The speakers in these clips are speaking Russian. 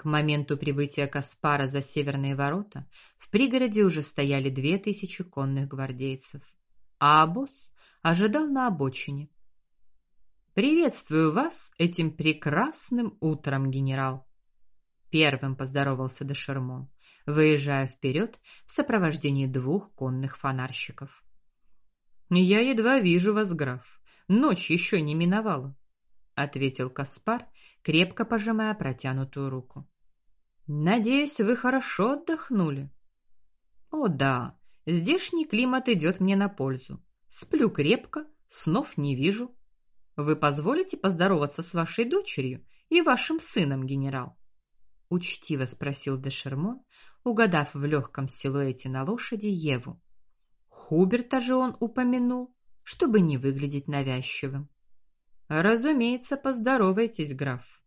К моменту прибытия Каспара за северные ворота в пригороде уже стояли две тысячи конных гвардейцев, а обоз ожидал на обочине. Приветствую вас этим прекрасным утром, генерал. Первым поздоровался де Шермон, выезжая вперед в сопровождении двух конных фонарщиков. Я едва вижу вас, граф. Ночь еще не миновала, ответил Каспар, крепко пожимая протянутую руку. Надеюсь, вы хорошо отдохнули. О да, здешний климат идет мне на пользу. Сплю крепко, снов не вижу. Вы позволите поздороваться с вашей дочерью и вашим сыном, генерал? учтиво спросил де Шермон, угадав в легком силуэте на лошади Еву. Хуберта же он упомянул, чтобы не выглядеть навязчивым. Разумеется, поздоровайтесь, граф.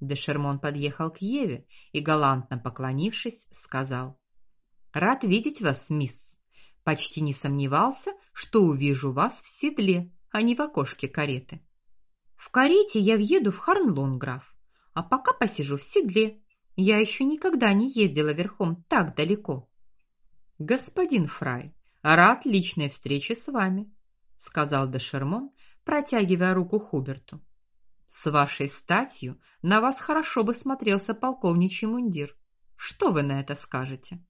Де Шермон подъехал к Еве и галантно поклонившись, сказал: "Рад видеть вас, мисс. Почти не сомневался, что увижу вас в седле, а не в окошке кареты. В карете я въеду в Харнлон, граф, а пока посижу в седле. Я еще никогда не ездила верхом так далеко. Господин Фрай, рад личной встрече с вами, сказал де Шермон, протягивая руку Хуберту. С вашей статью на вас хорошо бы смотрелся полковничий мундир. Что вы на это скажете?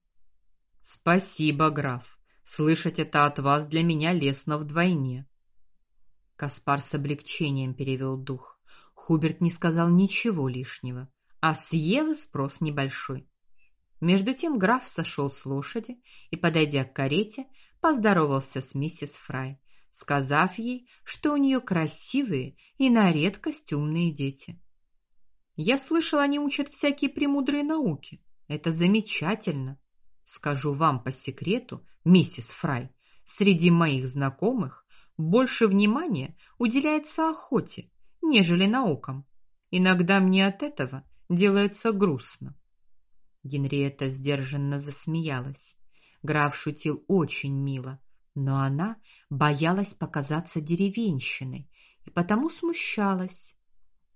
Спасибо, граф. Слышать это от вас для меня лестно вдвойне. Каспар с облегчением перевел дух. Хуберт не сказал ничего лишнего, а с Евы спрос небольшой. Между тем граф сошел с лошади и, подойдя к карете, поздоровался с миссис Фрай сказав ей, что у нее красивые и на редкость умные дети. Я слышал, они учат всякие премудрые науки. Это замечательно. Скажу вам по секрету, миссис Фрай, среди моих знакомых больше внимания уделяется охоте, нежели наукам. Иногда мне от этого делается грустно. Генриетта сдержанно засмеялась. Граф шутил очень мило, но она боялась показаться деревенщиной и потому смущалась.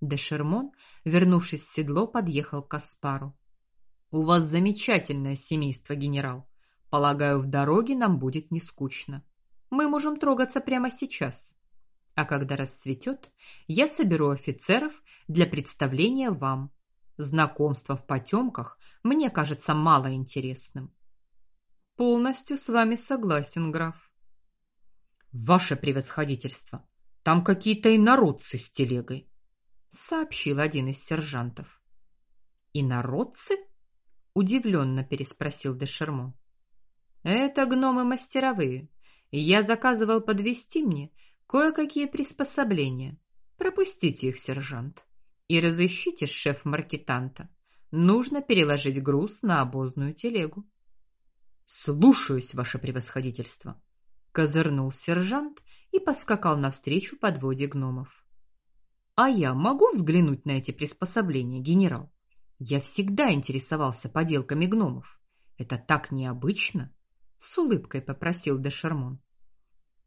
Де Шермон, вернувшись в седло, подъехал к Каспару. У вас замечательное семейство, генерал. Полагаю, в дороге нам будет не скучно. Мы можем трогаться прямо сейчас. А когда рассветет, я соберу офицеров для представления вам. Знакомство в потемках мне кажется мало интересным. Полностью с вами согласен, граф. Ваше превосходительство, там какие-то инородцы с телегой, сообщил один из сержантов. Инородцы? удивленно переспросил де Шермон. Это гномы мастеровые. Я заказывал подвести мне кое-какие приспособления. Пропустите их, сержант, и разыщите шеф-маркетанта. Нужно переложить груз на обозную телегу. Слушаюсь, ваше превосходительство козырнул сержант и поскакал навстречу подводе гномов. А я могу взглянуть на эти приспособления, генерал? Я всегда интересовался поделками гномов. Это так необычно, с улыбкой попросил де Шермон.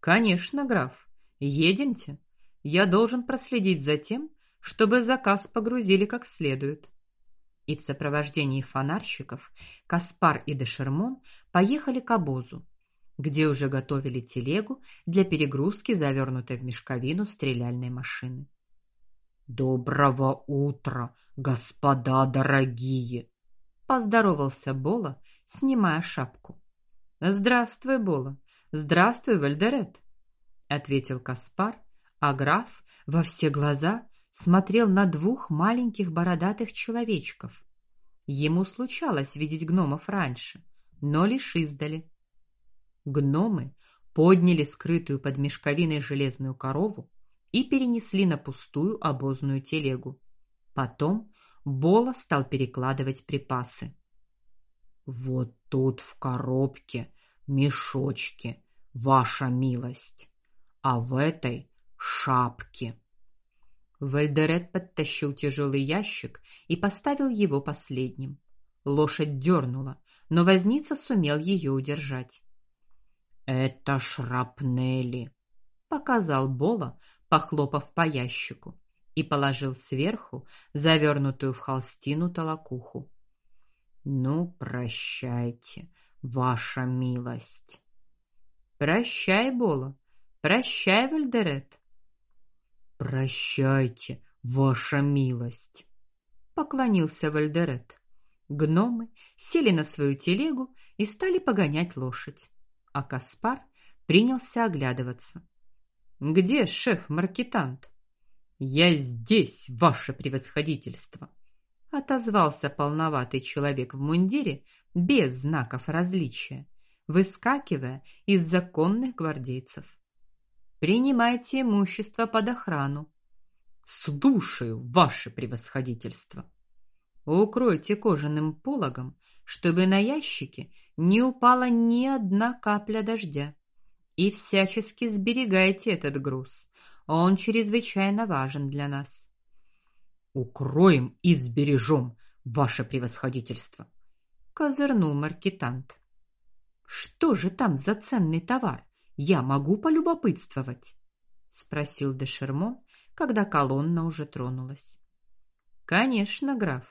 Конечно, граф. Едемте. Я должен проследить за тем, чтобы заказ погрузили как следует. И в сопровождении фонарщиков Каспар и де Шермон поехали к обозу, где уже готовили телегу для перегрузки завернутой в мешковину стреляльной машины. Доброго утра, господа дорогие, поздоровался Бола, снимая шапку. Здравствуй, Бола. Здравствуй, Вальдерет, ответил Каспар, а граф во все глаза смотрел на двух маленьких бородатых человечков. Ему случалось видеть гномов раньше, но лишь издали. Гномы подняли скрытую под мешковиной железную корову и перенесли на пустую обозную телегу. Потом Бола стал перекладывать припасы. Вот тут в коробке мешочки, ваша милость, а в этой шапке. Вальдерет подтащил тяжелый ящик и поставил его последним. Лошадь дернула, но возница сумел ее удержать. Это шрапнели, показал Бола, похлопав по ящику. и положил сверху завернутую в холстину толокуху. Ну, прощайте, ваша милость. Прощай, Бола. Прощай, Вальдерет. Прощайте, ваша милость. Поклонился Вальдерет. Гномы сели на свою телегу и стали погонять лошадь, а Каспар принялся оглядываться. Где шеф-маркетант? Я здесь, ваше превосходительство, отозвался полноватый человек в мундире без знаков различия, выскакивая из законных гвардейцев. Принимайте имущество под охрану. Слушаю, ваше превосходительство. Укройте кожаным пологом, чтобы на ящике не упала ни одна капля дождя. И всячески сберегайте этот груз. Он чрезвычайно важен для нас. Укроем и сбережем, ваше превосходительство, козырнул маркетант. Что же там за ценный товар? Я могу полюбопытствовать, спросил де Шермон, когда колонна уже тронулась. Конечно, граф.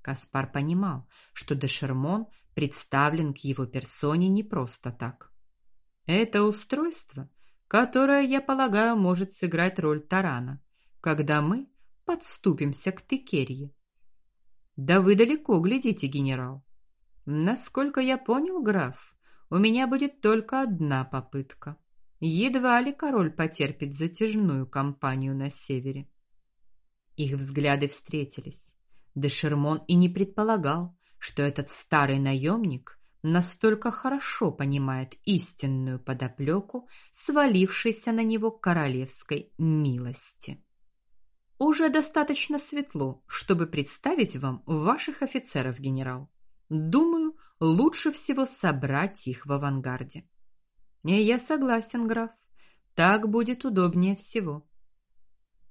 Каспар понимал, что де Шермон представлен к его персоне не просто так. Это устройство которая, я полагаю, может сыграть роль тарана, когда мы подступимся к Текерье. Да вы далеко глядите, генерал. Насколько я понял, граф, у меня будет только одна попытка. Едва ли король потерпит затяжную кампанию на севере. Их взгляды встретились. Де Шермон и не предполагал, что этот старый наемник настолько хорошо понимает истинную подоплеку свалившейся на него королевской милости. Уже достаточно светло, чтобы представить вам ваших офицеров, генерал. Думаю, лучше всего собрать их в авангарде. И я согласен, граф. Так будет удобнее всего.